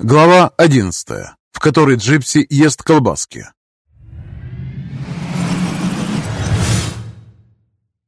Глава 11, в которой Джипси ест колбаски.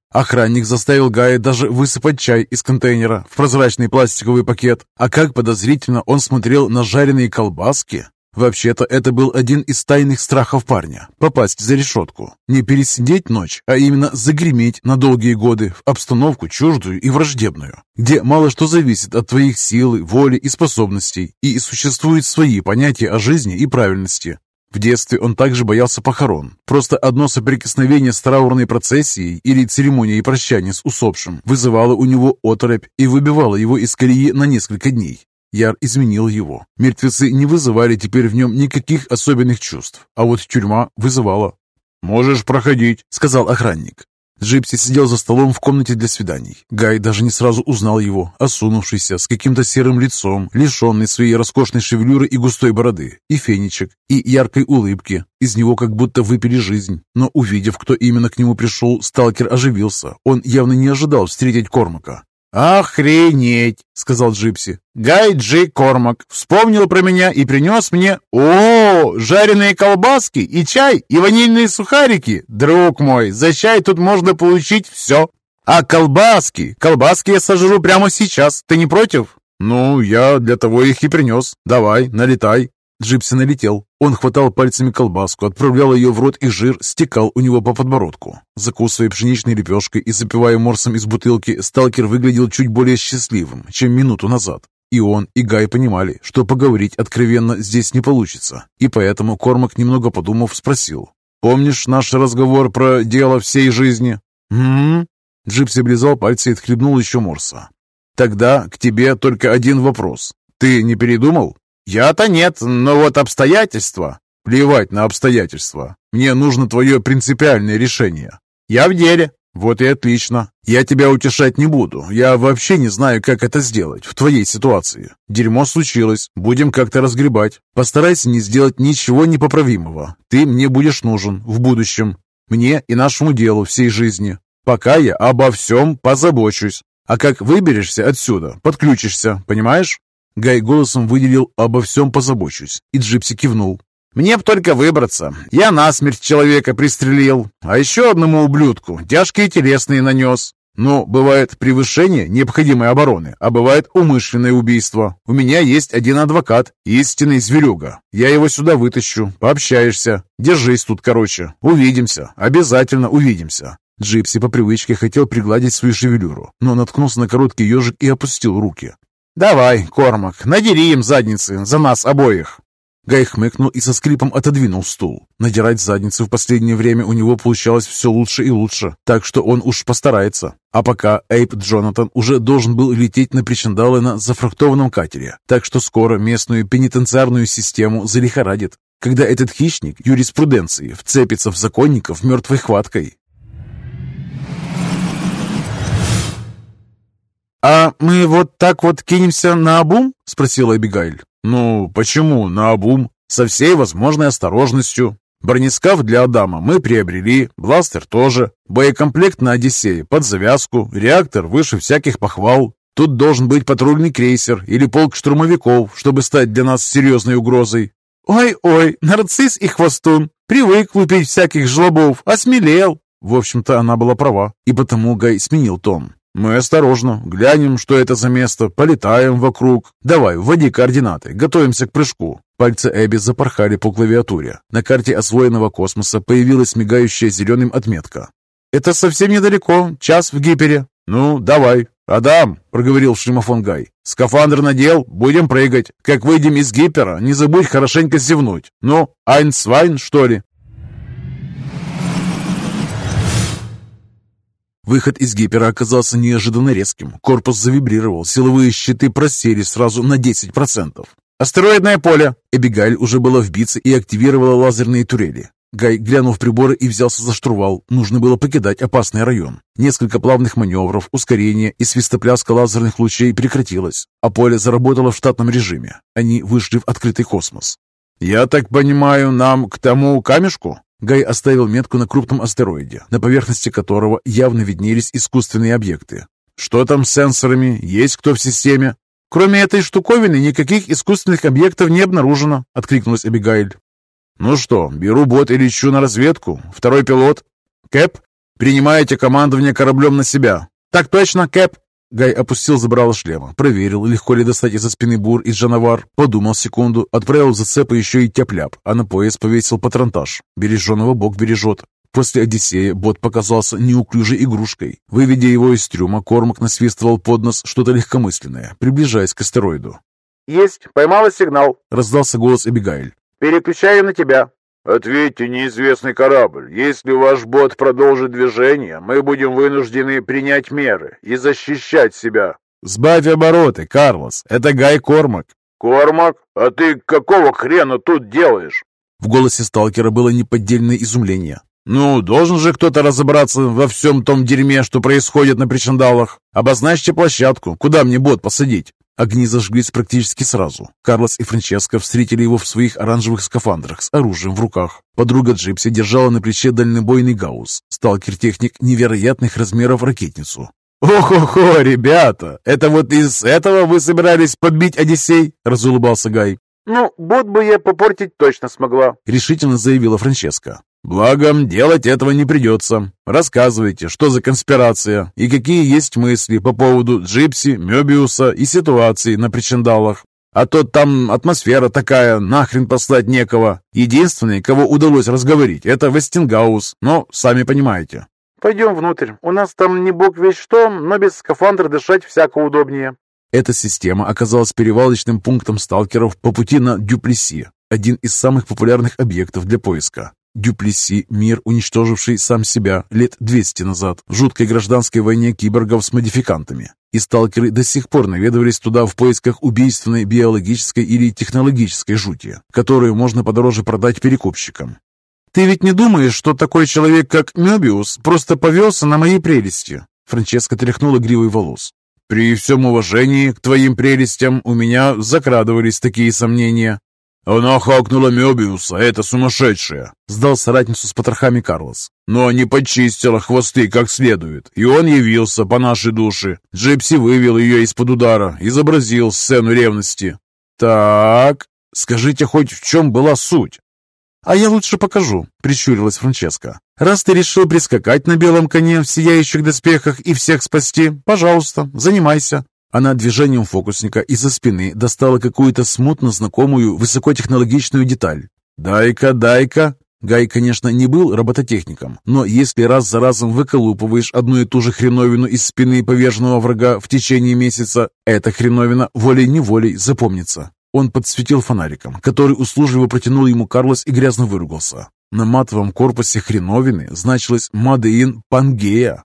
Охранник заставил Гая даже высыпать чай из контейнера в прозрачный пластиковый пакет. А как подозрительно он смотрел на жареные колбаски. Вообще-то это был один из тайных страхов парня – попасть за решетку. Не пересидеть ночь, а именно загреметь на долгие годы в обстановку чуждую и враждебную, где мало что зависит от твоих силы, воли и способностей, и существуют свои понятия о жизни и правильности. В детстве он также боялся похорон. Просто одно соприкосновение с траурной процессией или церемонией прощания с усопшим вызывало у него оторопь и выбивало его из колеи на несколько дней. Яр изменил его. Мертвецы не вызывали теперь в нем никаких особенных чувств, а вот тюрьма вызывала. «Можешь проходить», — сказал охранник. Джипси сидел за столом в комнате для свиданий. Гай даже не сразу узнал его, осунувшийся, с каким-то серым лицом, лишенный своей роскошной шевелюры и густой бороды, и фенечек, и яркой улыбки. Из него как будто выпили жизнь. Но увидев, кто именно к нему пришел, сталкер оживился. Он явно не ожидал встретить Кормака. «Охренеть!» — сказал Джипси. «Гай Джи Кормак вспомнил про меня и принес мне... О, жареные колбаски и чай, и ванильные сухарики! Друг мой, за чай тут можно получить все! А колбаски? Колбаски я сожру прямо сейчас, ты не против?» «Ну, я для того их и принес. Давай, налетай». Джипси налетел. Он хватал пальцами колбаску, отправлял ее в рот, и жир стекал у него по подбородку. Закусывая пшеничной лепешкой и запивая морсом из бутылки, сталкер выглядел чуть более счастливым, чем минуту назад. И он, и Гай понимали, что поговорить откровенно здесь не получится. И поэтому Кормак, немного подумав, спросил. «Помнишь наш разговор про дело всей жизни?» «М-м-м». Джипси облизал пальцы и отхлебнул еще морса. «Тогда к тебе только один вопрос. Ты не передумал?» «Я-то нет, но вот обстоятельства...» «Плевать на обстоятельства. Мне нужно твое принципиальное решение. Я в деле». «Вот и отлично. Я тебя утешать не буду. Я вообще не знаю, как это сделать в твоей ситуации. Дерьмо случилось. Будем как-то разгребать. Постарайся не сделать ничего непоправимого. Ты мне будешь нужен в будущем. Мне и нашему делу всей жизни. Пока я обо всем позабочусь. А как выберешься отсюда, подключишься, понимаешь?» Гай голосом выделил «обо всем позабочусь», и Джипси кивнул. «Мне б только выбраться. Я насмерть человека пристрелил, а еще одному ублюдку тяжкие телесные нанес. Но бывает превышение необходимой обороны, а бывает умышленное убийство. У меня есть один адвокат, истинный зверюга. Я его сюда вытащу, пообщаешься. Держись тут, короче. Увидимся, обязательно увидимся». Джипси по привычке хотел пригладить свою шевелюру, но наткнулся на короткий ежик и опустил руки. «Давай, Кормак, надери им задницы за нас обоих!» Гай хмыкнул и со скрипом отодвинул стул. Надирать задницу в последнее время у него получалось все лучше и лучше, так что он уж постарается. А пока Эйп Джонатан уже должен был лететь на причиндалы на зафрахтованном катере, так что скоро местную пенитенциарную систему залихорадит, когда этот хищник юриспруденции вцепится в законников мертвой хваткой. «А мы вот так вот кинемся на обум?» — спросила Эбигайль. «Ну, почему на обум? Со всей возможной осторожностью. Бронескаф для Адама мы приобрели, бластер тоже, боекомплект на Одиссее под завязку, реактор выше всяких похвал. Тут должен быть патрульный крейсер или полк штурмовиков, чтобы стать для нас серьезной угрозой. Ой-ой, нарцисс и хвостун, привык лупить всяких жлобов, осмелел. В общем-то, она была права, и потому Гай сменил тон. «Мы осторожно. Глянем, что это за место. Полетаем вокруг. Давай, вводи координаты. Готовимся к прыжку». Пальцы Эбби запорхали по клавиатуре. На карте освоенного космоса появилась мигающая зеленым отметка. «Это совсем недалеко. Час в гипере». «Ну, давай». «Адам», — проговорил шлемофон Гай, — «скафандр надел, будем прыгать. Как выйдем из гипера, не забудь хорошенько зевнуть. Ну, Айнсвайн, что ли?» Выход из гипера оказался неожиданно резким. Корпус завибрировал, силовые щиты просели сразу на 10%. «Астероидное поле!» Эбигайль уже была вбиться и активировала лазерные турели. Гай глянул в приборы и взялся за штурвал. Нужно было покидать опасный район. Несколько плавных маневров, ускорения и свистопляска лазерных лучей прекратилось, а поле заработало в штатном режиме. Они вышли в открытый космос. «Я так понимаю, нам к тому камешку?» Гай оставил метку на крупном астероиде, на поверхности которого явно виднелись искусственные объекты. «Что там с сенсорами? Есть кто в системе?» Кроме этой штуковины никаких искусственных объектов не обнаружено», — откликнулась Абигайль. «Ну что, беру бот и лечу на разведку. Второй пилот. Кэп, принимаете командование кораблем на себя». «Так точно, Кэп!» Гай опустил забрало шлема, проверил, легко ли достать из-за спины бур и джановар, подумал секунду, отправил в зацепы еще и тяп-ляп, а на пояс повесил патронтаж. Береженого бог бережет. После Одиссея бот показался неуклюжей игрушкой. Выведя его из трюма, Кормак насвистывал под нос что-то легкомысленное, приближаясь к астероиду. «Есть, поймала сигнал», — раздался голос Эбигайль. «Переключаю на тебя». «Ответьте, неизвестный корабль, если ваш бот продолжит движение, мы будем вынуждены принять меры и защищать себя». «Сбавь обороты, Карлос, это Гай Кормак». «Кормак? А ты какого хрена тут делаешь?» В голосе сталкера было неподдельное изумление. «Ну, должен же кто-то разобраться во всем том дерьме, что происходит на причандалах. Обозначьте площадку, куда мне бот посадить?» Огни зажглись практически сразу. Карлос и Франческо встретили его в своих оранжевых скафандрах с оружием в руках. Подруга Джипси держала на плече дальнобойный гаусс. Сталкер-техник невероятных размеров ракетницу. «Ох-охо, ребята! Это вот из этого вы собирались подбить Одиссей?» – разулыбался Гай. «Ну, борт бы я попортить точно смогла», – решительно заявила Франческа. «Благо, делать этого не придется. Рассказывайте, что за конспирация и какие есть мысли по поводу Джипси, Мёбиуса и ситуации на причиндалах. А то там атмосфера такая, нахрен послать некого. Единственный, кого удалось разговорить, это Вестингаус, но сами понимаете». «Пойдем внутрь. У нас там не бог весь что, но без скафандра дышать всяко удобнее». Эта система оказалась перевалочным пунктом сталкеров по пути на Дюплеси, один из самых популярных объектов для поиска. Дюплеси – мир, уничтоживший сам себя лет 200 назад в жуткой гражданской войне киборгов с модификантами. И сталкеры до сих пор наведывались туда в поисках убийственной биологической или технологической жути, которую можно подороже продать перекупщикам. «Ты ведь не думаешь, что такой человек, как Мёбиус, просто повелся на мои прелести?» Франческа тряхнула гривой волос. «При всем уважении к твоим прелестям у меня закрадывались такие сомнения. «Она хакнула Мёбиуса, это сумасшедшая!» Сдал соратницу с потрохами Карлос. «Но не почистила хвосты как следует, и он явился по нашей душе. Джипси вывел ее из-под удара, изобразил сцену ревности». «Так, скажите хоть в чем была суть?» «А я лучше покажу», — прищурилась Франческа. «Раз ты решил прискакать на белом коне в сияющих доспехах и всех спасти, пожалуйста, занимайся. Она движением фокусника из-за спины достала какую-то смутно знакомую высокотехнологичную деталь. «Дай-ка, дай-ка!» Гай, конечно, не был робототехником, но если раз за разом выколупываешь одну и ту же хреновину из спины поверженного врага в течение месяца, эта хреновина волей-неволей запомнится. Он подсветил фонариком, который услужливо протянул ему Карлос и грязно выругался. На матовом корпусе хреновины значилось «Мадеин Пангея».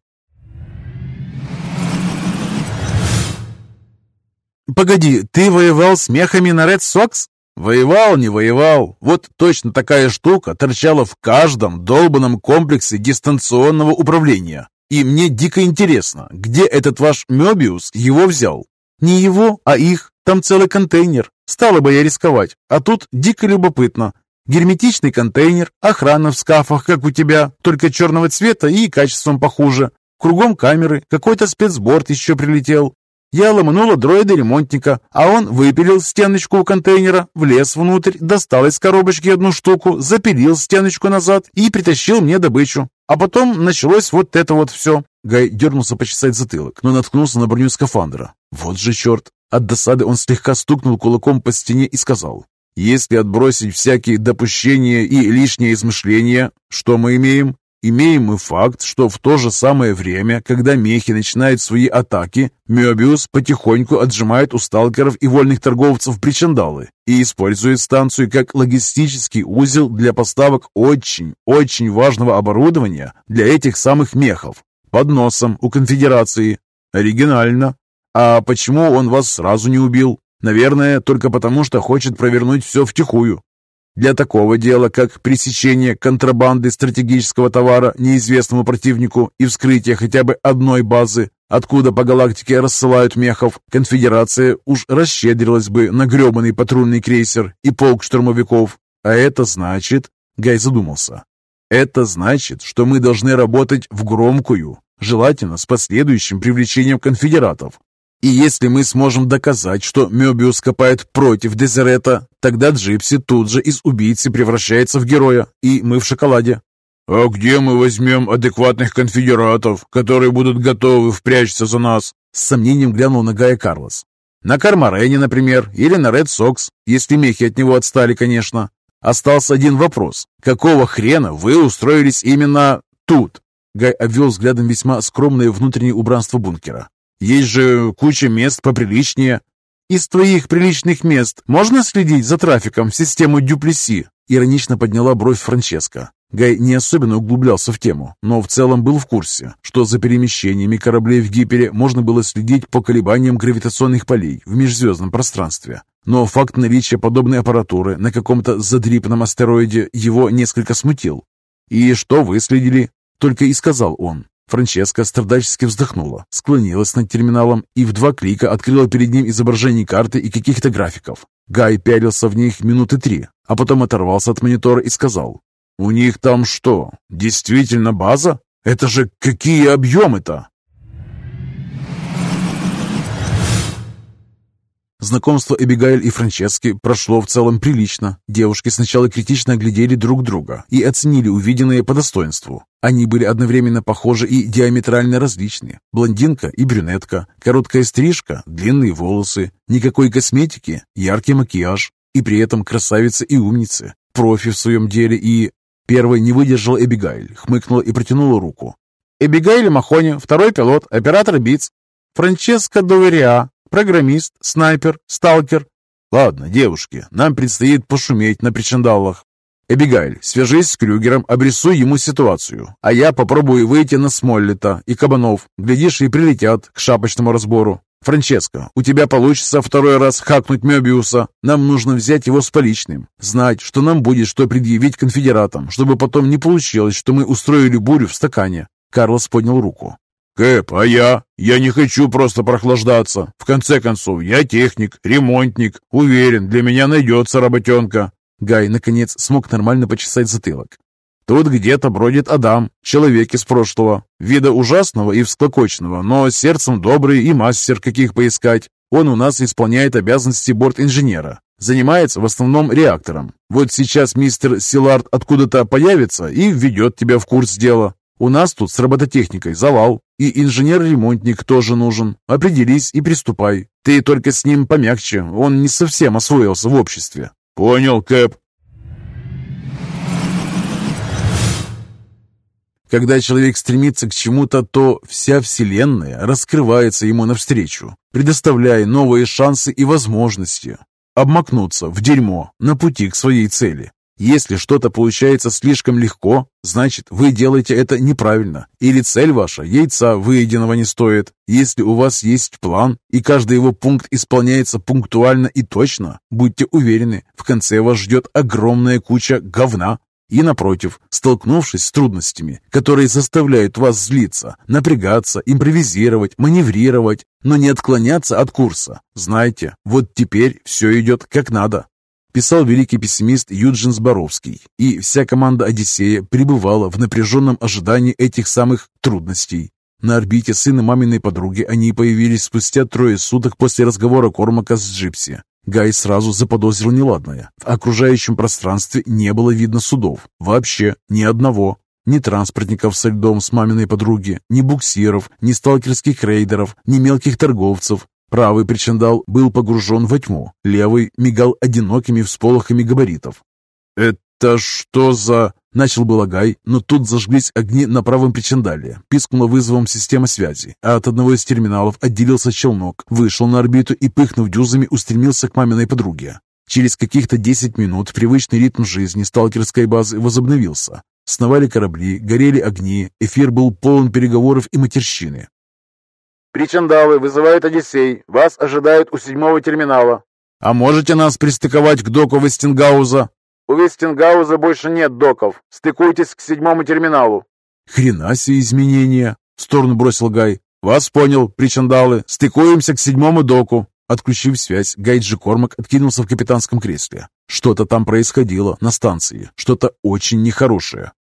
«Погоди, ты воевал с мехами на Ред Сокс?» «Воевал, не воевал. Вот точно такая штука торчала в каждом долбанном комплексе дистанционного управления. И мне дико интересно, где этот ваш Мёбиус его взял?» «Не его, а их. Там целый контейнер. Стала бы я рисковать. А тут дико любопытно. Герметичный контейнер, охрана в скафах, как у тебя, только черного цвета и качеством похуже. Кругом камеры, какой-то спецборд еще прилетел. Я ломанула дроида-ремонтника, а он выпилил стеночку у контейнера, влез внутрь, достал из коробочки одну штуку, запилил стеночку назад и притащил мне добычу. А потом началось вот это вот все. Гай дернулся почесать затылок, но наткнулся на броню скафандра. Вот же черт! От досады он слегка стукнул кулаком по стене и сказал, «Если отбросить всякие допущения и лишние измышления, что мы имеем? Имеем мы факт, что в то же самое время, когда мехи начинают свои атаки, Мёбиус потихоньку отжимает у сталкеров и вольных торговцев причандалы и использует станцию как логистический узел для поставок очень, очень важного оборудования для этих самых мехов под носом у конфедерации. Оригинально. А почему он вас сразу не убил? Наверное, только потому, что хочет провернуть все втихую. Для такого дела, как пресечение контрабанды стратегического товара неизвестному противнику и вскрытие хотя бы одной базы, откуда по галактике рассылают мехов, конфедерация уж расщедрилась бы на гребаный патрульный крейсер и полк штурмовиков. А это значит... Гай задумался. Это значит, что мы должны работать в громкую, желательно с последующим привлечением конфедератов. И если мы сможем доказать, что Мёбиус копает против Дезерета, тогда Джипси тут же из убийцы превращается в героя, и мы в шоколаде. «А где мы возьмем адекватных конфедератов, которые будут готовы впрячься за нас?» С сомнением глянул на Гая Карлос. «На Кармарене, например, или на Ред Сокс, если мехи от него отстали, конечно. Остался один вопрос. Какого хрена вы устроились именно тут?» Гай обвел взглядом весьма скромное внутреннее убранство бункера. «Есть же куча мест поприличнее». «Из твоих приличных мест можно следить за трафиком в систему Дюплеси?» Иронично подняла бровь Франческа. Гай не особенно углублялся в тему, но в целом был в курсе, что за перемещениями кораблей в Гипере можно было следить по колебаниям гравитационных полей в межзвездном пространстве. Но факт наличия подобной аппаратуры на каком-то задрипанном астероиде его несколько смутил. «И что вы следили?» — только и сказал он. Франческа страдальчески вздохнула, склонилась над терминалом и в два клика открыла перед ним изображение карты и каких-то графиков. Гай пялился в них минуты три, а потом оторвался от монитора и сказал, «У них там что, действительно база? Это же какие объемы-то?» Знакомство Эбигейль и Франчески прошло в целом прилично. Девушки сначала критично оглядели друг друга и оценили увиденное по достоинству. Они были одновременно похожи и диаметрально различны. Блондинка и брюнетка, короткая стрижка, длинные волосы, никакой косметики, яркий макияж. И при этом красавица и умница, профи в своем деле и... Первой не выдержал Эбигейль, хмыкнула и протянула руку. «Эбигейль Махони, второй пилот, оператор БИЦ. Франческо Довериа, Программист, снайпер, сталкер. Ладно, девушки, нам предстоит пошуметь на причиндалах. Эбигайль, свяжись с Крюгером, обрисуй ему ситуацию, а я попробую выйти на Смоллета и Кабанов. Глядишь, и прилетят к шапочному разбору. Франческо, у тебя получится второй раз хакнуть Мёбиуса. Нам нужно взять его с поличным. Знать, что нам будет что предъявить конфедератам, чтобы потом не получилось, что мы устроили бурю в стакане. Карлос поднял руку. «Кэп, а я? Я не хочу просто прохлаждаться. В конце концов, я техник, ремонтник. Уверен, для меня найдется работенка». Гай, наконец, смог нормально почесать затылок. «Тут где-то бродит Адам, человек из прошлого. Вида ужасного и всклокочного, но сердцем добрый и мастер, каких поискать. Он у нас исполняет обязанности борт-инженера. Занимается в основном реактором. Вот сейчас мистер Силард откуда-то появится и введет тебя в курс дела. У нас тут с робототехникой завал, и инженер-ремонтник тоже нужен. Определись и приступай. Ты только с ним помягче, он не совсем освоился в обществе». «Понял, Кэп». Когда человек стремится к чему-то, то вся Вселенная раскрывается ему навстречу, предоставляя новые шансы и возможности обмакнуться в дерьмо на пути к своей цели. Если что-то получается слишком легко, значит, вы делаете это неправильно. Или цель ваша яйца выеденного не стоит. Если у вас есть план, и каждый его пункт исполняется пунктуально и точно, будьте уверены, в конце вас ждет огромная куча говна. И напротив, столкнувшись с трудностями, которые заставляют вас злиться, напрягаться, импровизировать, маневрировать, но не отклоняться от курса, знайте, вот теперь все идет как надо писал великий пессимист Юджин Зборовский, и вся команда «Одиссея» пребывала в напряженном ожидании этих самых трудностей. На орбите сына маминой подруги они появились спустя трое суток после разговора Кормака с Джипси. Гай сразу заподозрил неладное. В окружающем пространстве не было видно судов. Вообще ни одного. Ни транспортников со льдом с маминой подруги, ни буксиров, ни сталкерских рейдеров, ни мелких торговцев, Правый причиндал был погружен во тьму, левый мигал одинокими всполохами габаритов. «Это что за...» — начал был Агай, но тут зажглись огни на правом причиндале. Пискнула вызовом система связи, а от одного из терминалов отделился челнок, вышел на орбиту и, пыхнув дюзами, устремился к маминой подруге. Через каких-то 10 минут привычный ритм жизни сталкерской базы возобновился. Сновали корабли, горели огни, эфир был полон переговоров и матерщины. Причандалы вызывают Одиссей. Вас ожидают у седьмого терминала. А можете нас пристыковать к доку Вестингауза? У Вестингауза больше нет доков. Стыкуйтесь к седьмому терминалу. Хрена себе изменения, в сторону бросил Гай. Вас понял, причандалы. Стыкуемся к седьмому доку. Отключив связь, Гайджи Кормак откинулся в капитанском кресле. Что-то там происходило на станции, что-то очень нехорошее.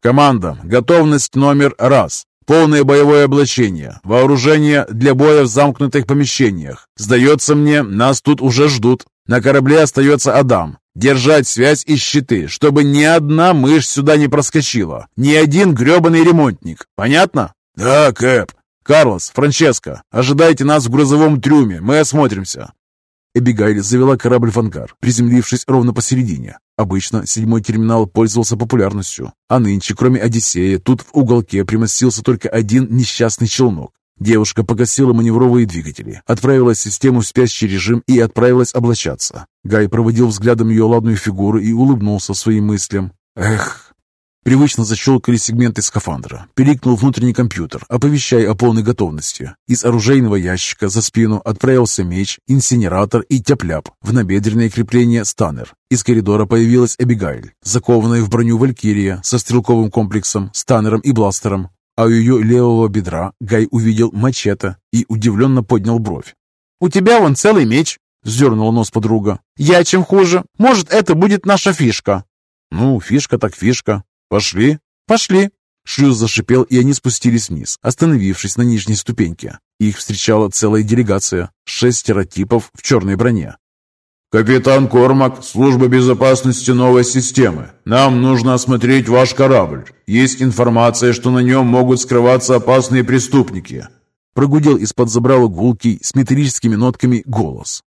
«Команда, готовность номер раз. Полное боевое облачение, вооружение для боя в замкнутых помещениях. Сдается мне, нас тут уже ждут. На корабле остается Адам. Держать связь и щиты, чтобы ни одна мышь сюда не проскочила. Ни один гребаный ремонтник. Понятно? Да, Кэп. Карлос, Франческо, ожидайте нас в грузовом трюме, мы осмотримся. Эбигайль завела корабль в ангар, приземлившись ровно посередине. Обычно седьмой терминал пользовался популярностью, а нынче, кроме Одиссея, тут в уголке примостился только один несчастный челнок. Девушка погасила маневровые двигатели, отправила систему в спящий режим и отправилась облачаться. Гай проводил взглядом ее ладную фигуру и улыбнулся своим мыслям. «Эх, Привычно защелкали сегменты скафандра. Пиликнул внутренний компьютер, оповещая о полной готовности. Из оружейного ящика за спину отправился меч, инсинератор и тяп-ляп. В набедренное крепление станер. Из коридора появилась Эбигайль, закованная в броню Валькирия со стрелковым комплексом, станером и бластером. А у ее левого бедра Гай увидел мачете и удивленно поднял бровь. «У тебя вон целый меч!» — вздернула нос подруга. «Я чем хуже? Может, это будет наша фишка?» «Ну, фишка так фишка. «Пошли?» «Пошли!» Шлюз зашипел, и они спустились вниз, остановившись на нижней ступеньке. Их встречала целая делегация, шестеро типов в черной броне. «Капитан Кормак, служба безопасности новой системы. Нам нужно осмотреть ваш корабль. Есть информация, что на нем могут скрываться опасные преступники». Прогудел из-под забрала гулкий с металлическими нотками голос.